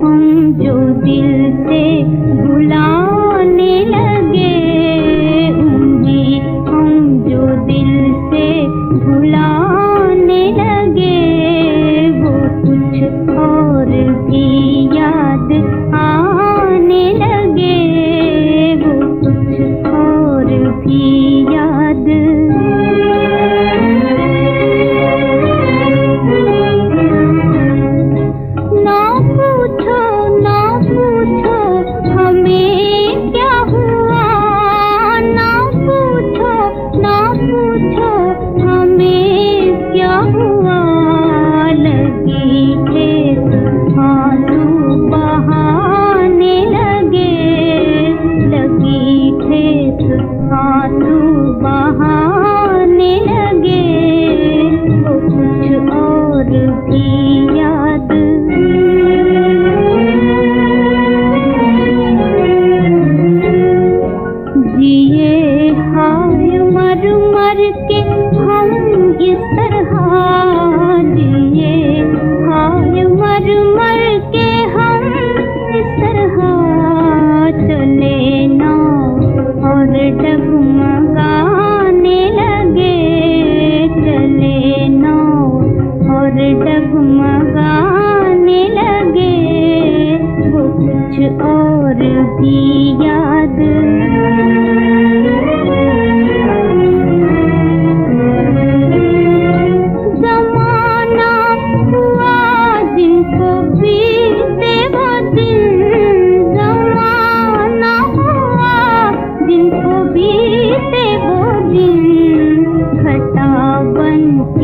तुम जो दिल से बुलाने लगे। not do. और भी याद। जमाना हुआ जिनको बीते वो दिन। जमाना हुआ जिनको बीते वो दिन। घटा बन